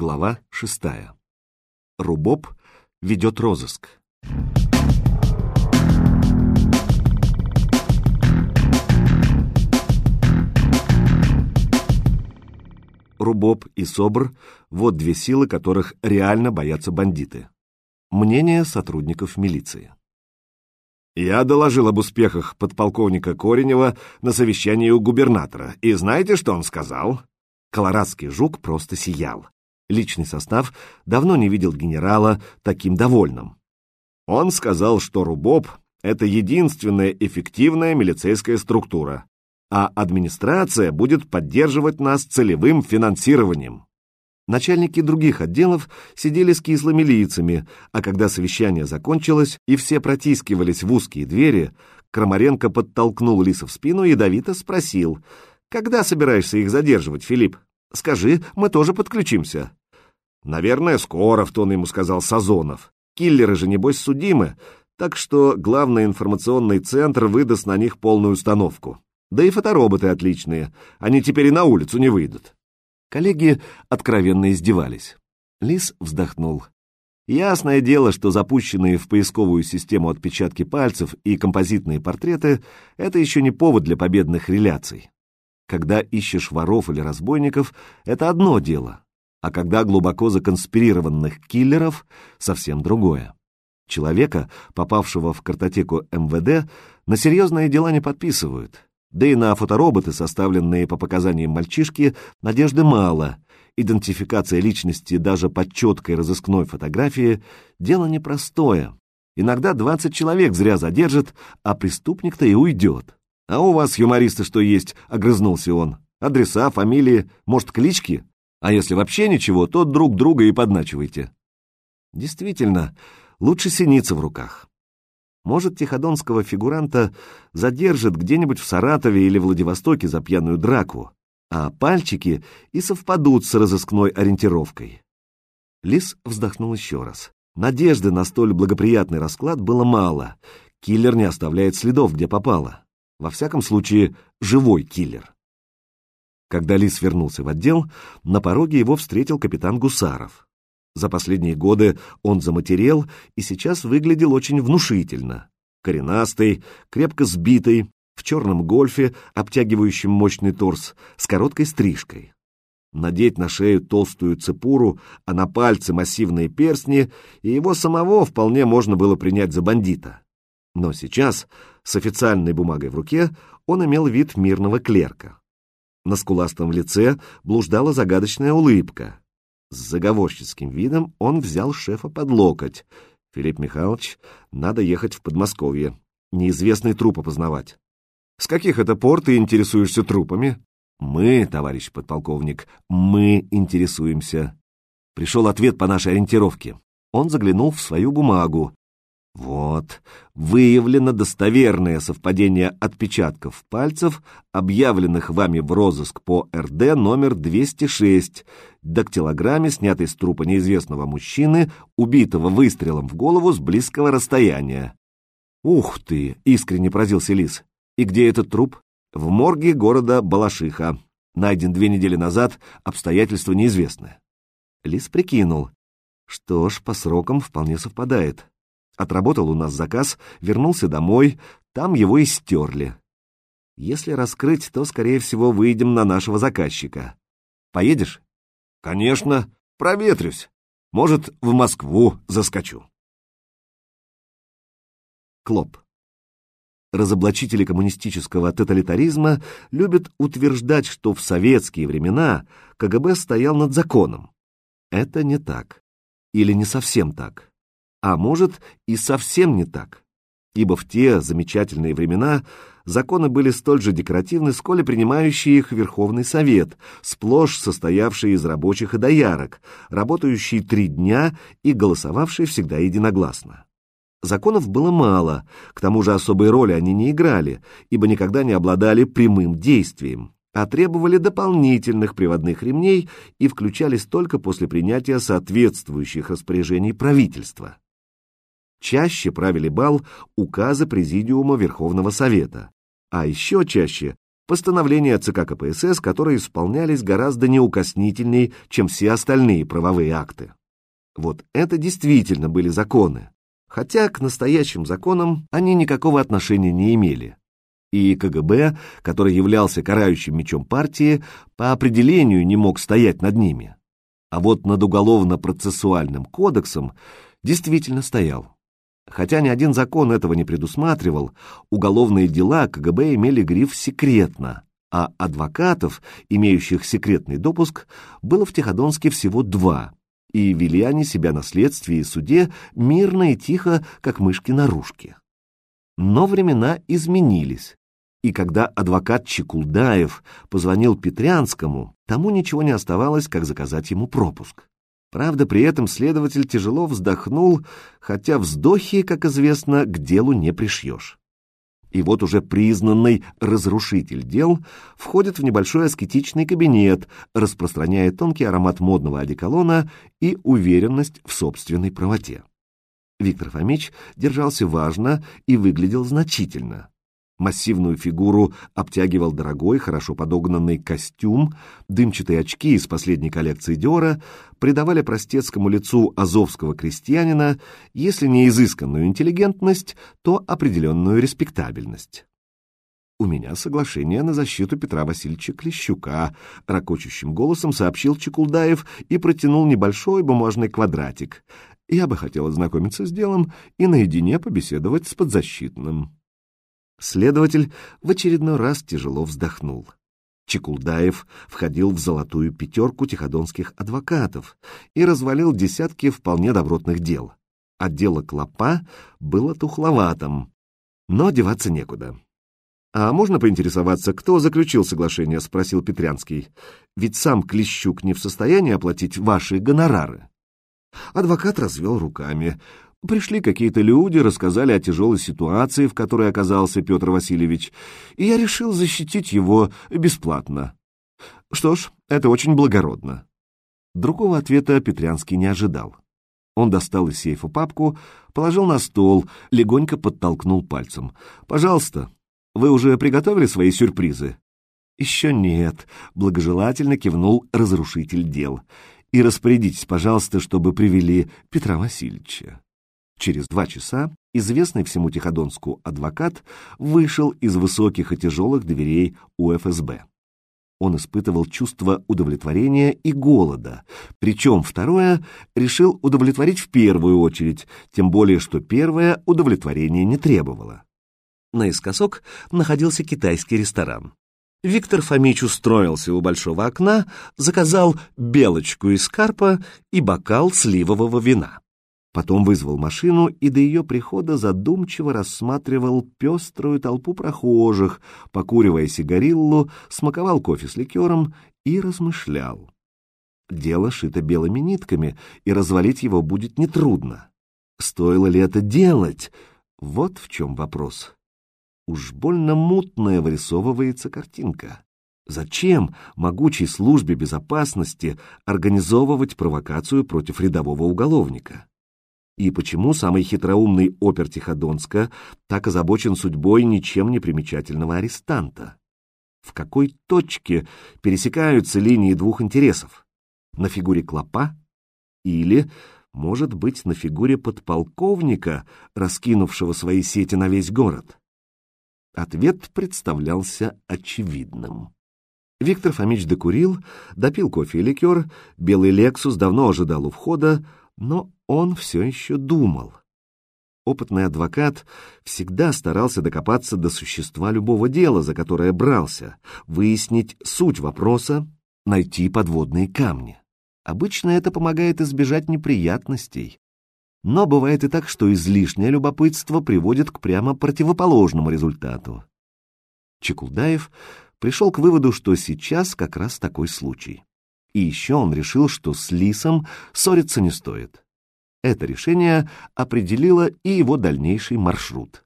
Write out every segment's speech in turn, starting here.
Глава шестая. Рубоб ведет розыск. Рубоб и СОБР — вот две силы, которых реально боятся бандиты. Мнение сотрудников милиции. Я доложил об успехах подполковника Коренева на совещании у губернатора. И знаете, что он сказал? Колорадский жук просто сиял. Личный состав давно не видел генерала таким довольным. Он сказал, что РУБОП — это единственная эффективная милицейская структура, а администрация будет поддерживать нас целевым финансированием. Начальники других отделов сидели с кислыми лицами, а когда совещание закончилось и все протискивались в узкие двери, Крамаренко подтолкнул Лиса в спину и ядовито спросил, «Когда собираешься их задерживать, Филипп? Скажи, мы тоже подключимся». «Наверное, скоро», — в тон ему сказал Сазонов. «Киллеры же, небось, судимы, так что главный информационный центр выдаст на них полную установку. Да и фотороботы отличные, они теперь и на улицу не выйдут». Коллеги откровенно издевались. Лис вздохнул. Ясное дело, что запущенные в поисковую систему отпечатки пальцев и композитные портреты — это еще не повод для победных реляций. Когда ищешь воров или разбойников, это одно дело, а когда глубоко законспирированных киллеров — совсем другое. Человека, попавшего в картотеку МВД, на серьезные дела не подписывают — да и на фотороботы, составленные по показаниям мальчишки, надежды мало. Идентификация личности даже под четкой разыскной фотографии – дело непростое. Иногда 20 человек зря задержат, а преступник-то и уйдет. «А у вас, юмористы, что есть?» — огрызнулся он. «Адреса, фамилии, может, клички? А если вообще ничего, то друг друга и подначивайте». Действительно, лучше синица в руках. Может, тиходонского фигуранта задержат где-нибудь в Саратове или Владивостоке за пьяную драку, а пальчики и совпадут с разыскной ориентировкой. Лис вздохнул еще раз. Надежды на столь благоприятный расклад было мало. Киллер не оставляет следов, где попало. Во всяком случае, живой киллер. Когда Лис вернулся в отдел, на пороге его встретил капитан Гусаров. За последние годы он заматерел и сейчас выглядел очень внушительно. Коренастый, крепко сбитый, в черном гольфе, обтягивающем мощный торс, с короткой стрижкой. Надеть на шею толстую цепуру, а на пальцы массивные перстни, и его самого вполне можно было принять за бандита. Но сейчас, с официальной бумагой в руке, он имел вид мирного клерка. На скуластом лице блуждала загадочная улыбка. С заговорщицким видом он взял шефа под локоть. «Филипп Михайлович, надо ехать в Подмосковье. Неизвестный труп опознавать». «С каких это пор ты интересуешься трупами?» «Мы, товарищ подполковник, мы интересуемся». Пришел ответ по нашей ориентировке. Он заглянул в свою бумагу. Вот, выявлено достоверное совпадение отпечатков пальцев, объявленных вами в розыск по РД номер 206, дактилограмме, снятой с трупа неизвестного мужчины, убитого выстрелом в голову с близкого расстояния. «Ух ты!» — искренне поразился Лис. «И где этот труп?» «В морге города Балашиха. Найден две недели назад, обстоятельства неизвестны». Лис прикинул. Что ж, по срокам вполне совпадает. Отработал у нас заказ, вернулся домой, там его и стерли. Если раскрыть, то, скорее всего, выйдем на нашего заказчика. Поедешь? Конечно, проветрюсь. Может, в Москву заскочу. Клоп. Разоблачители коммунистического тоталитаризма любят утверждать, что в советские времена КГБ стоял над законом. Это не так. Или не совсем так а может и совсем не так, ибо в те замечательные времена законы были столь же декоративны, сколь и принимающий их Верховный Совет, сплошь состоявший из рабочих и доярок, работающий три дня и голосовавший всегда единогласно. Законов было мало, к тому же особой роли они не играли, ибо никогда не обладали прямым действием, а требовали дополнительных приводных ремней и включались только после принятия соответствующих распоряжений правительства. Чаще правили бал указы Президиума Верховного Совета, а еще чаще Постановления ЦК КПСС, которые исполнялись гораздо неукоснительней, чем все остальные правовые акты. Вот это действительно были законы, хотя к настоящим законам они никакого отношения не имели. И КГБ, который являлся карающим мечом партии, по определению не мог стоять над ними. А вот над уголовно-процессуальным кодексом действительно стоял. Хотя ни один закон этого не предусматривал, уголовные дела КГБ имели гриф «секретно», а адвокатов, имеющих секретный допуск, было в Тиходонске всего два, и вели они себя на следствии и суде мирно и тихо, как мышки-нарушки. Но времена изменились, и когда адвокат Чекулдаев позвонил Петрянскому, тому ничего не оставалось, как заказать ему пропуск. Правда, при этом следователь тяжело вздохнул, хотя вздохи, как известно, к делу не пришьешь. И вот уже признанный разрушитель дел входит в небольшой аскетичный кабинет, распространяя тонкий аромат модного одеколона и уверенность в собственной правоте. Виктор Фомич держался важно и выглядел значительно. Массивную фигуру обтягивал дорогой, хорошо подогнанный костюм, дымчатые очки из последней коллекции Диора придавали простецкому лицу азовского крестьянина, если не изысканную интеллигентность, то определенную респектабельность. «У меня соглашение на защиту Петра Васильевича Клещука», — ракочущим голосом сообщил Чекулдаев и протянул небольшой бумажный квадратик. «Я бы хотел ознакомиться с делом и наедине побеседовать с подзащитным». Следователь в очередной раз тяжело вздохнул. Чекулдаев входил в золотую пятерку тиходонских адвокатов и развалил десятки вполне добротных дел. А дело Клопа было тухловатым, но деваться некуда. «А можно поинтересоваться, кто заключил соглашение?» — спросил Петрянский. «Ведь сам Клещук не в состоянии оплатить ваши гонорары». Адвокат развел руками. Пришли какие-то люди, рассказали о тяжелой ситуации, в которой оказался Петр Васильевич, и я решил защитить его бесплатно. Что ж, это очень благородно. Другого ответа Петрянский не ожидал. Он достал из сейфа папку, положил на стол, легонько подтолкнул пальцем. «Пожалуйста, вы уже приготовили свои сюрпризы?» «Еще нет», — благожелательно кивнул разрушитель дел. «И распорядитесь, пожалуйста, чтобы привели Петра Васильевича». Через два часа известный всему Тиходонску адвокат вышел из высоких и тяжелых дверей УФСБ. Он испытывал чувство удовлетворения и голода, причем второе решил удовлетворить в первую очередь, тем более что первое удовлетворение не требовало. Наискосок находился китайский ресторан. Виктор Фомич устроился у большого окна, заказал белочку из карпа и бокал сливового вина. Потом вызвал машину и до ее прихода задумчиво рассматривал пеструю толпу прохожих, покуривая сигариллу, смаковал кофе с ликером и размышлял. Дело шито белыми нитками, и развалить его будет нетрудно. Стоило ли это делать? Вот в чем вопрос. Уж больно мутная вырисовывается картинка. Зачем могучей службе безопасности организовывать провокацию против рядового уголовника? И почему самый хитроумный опер Тиходонска так озабочен судьбой ничем не примечательного арестанта. В какой точке пересекаются линии двух интересов? На фигуре клопа? Или, может быть, на фигуре подполковника, раскинувшего свои сети на весь город? Ответ представлялся очевидным. Виктор Фомич докурил, допил кофе и ликер, белый «Лексус» давно ожидал у входа, но он все еще думал. Опытный адвокат всегда старался докопаться до существа любого дела, за которое брался, выяснить суть вопроса, найти подводные камни. Обычно это помогает избежать неприятностей. Но бывает и так, что излишнее любопытство приводит к прямо противоположному результату. Чекулдаев пришел к выводу, что сейчас как раз такой случай. И еще он решил, что с Лисом ссориться не стоит. Это решение определило и его дальнейший маршрут.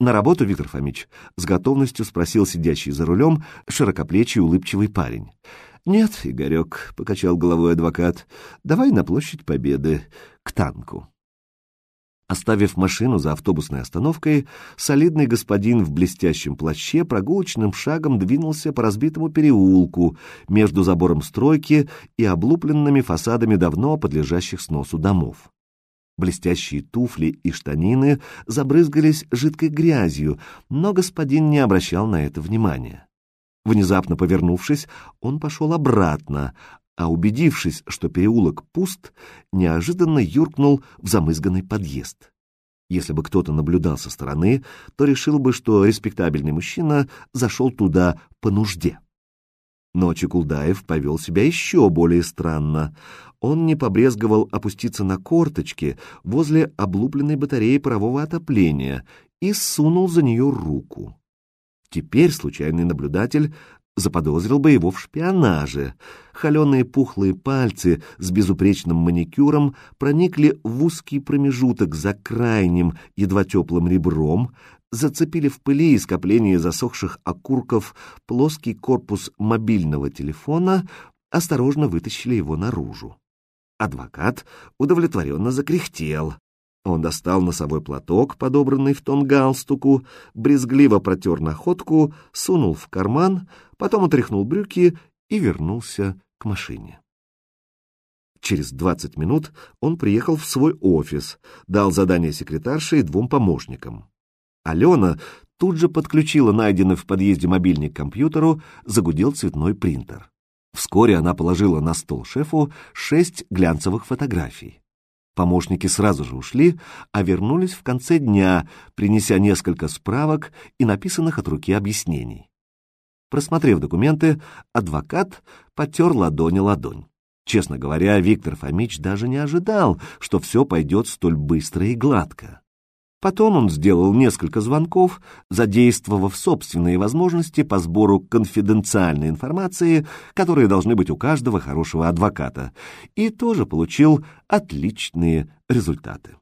«На работу, Виктор Фомич?» — с готовностью спросил сидящий за рулем широкоплечий улыбчивый парень. «Нет, Игорек», — покачал головой адвокат, — «давай на площадь Победы, к танку». Оставив машину за автобусной остановкой, солидный господин в блестящем плаще прогулочным шагом двинулся по разбитому переулку между забором стройки и облупленными фасадами давно подлежащих сносу домов. Блестящие туфли и штанины забрызгались жидкой грязью, но господин не обращал на это внимания. Внезапно повернувшись, он пошел обратно, а убедившись, что переулок пуст, неожиданно юркнул в замызганный подъезд. Если бы кто-то наблюдал со стороны, то решил бы, что респектабельный мужчина зашел туда по нужде. Но Чекулдаев повел себя еще более странно. Он не побрезговал опуститься на корточки возле облупленной батареи парового отопления и сунул за нее руку. Теперь случайный наблюдатель заподозрил бы его в шпионаже. Холеные пухлые пальцы с безупречным маникюром проникли в узкий промежуток за крайним, едва теплым ребром, зацепили в пыли и скоплении засохших окурков плоский корпус мобильного телефона, осторожно вытащили его наружу. Адвокат удовлетворенно закряхтел. Он достал носовой платок, подобранный в тон галстуку, брезгливо протер находку, сунул в карман, потом отряхнул брюки и вернулся к машине. Через двадцать минут он приехал в свой офис, дал задание секретарше и двум помощникам. Алена тут же подключила найденный в подъезде мобильник к компьютеру, загудел цветной принтер. Вскоре она положила на стол шефу шесть глянцевых фотографий. Помощники сразу же ушли, а вернулись в конце дня, принеся несколько справок и написанных от руки объяснений. Просмотрев документы, адвокат потер ладони ладонь. Честно говоря, Виктор Фомич даже не ожидал, что все пойдет столь быстро и гладко. Потом он сделал несколько звонков, задействовав собственные возможности по сбору конфиденциальной информации, которые должны быть у каждого хорошего адвоката, и тоже получил отличные результаты.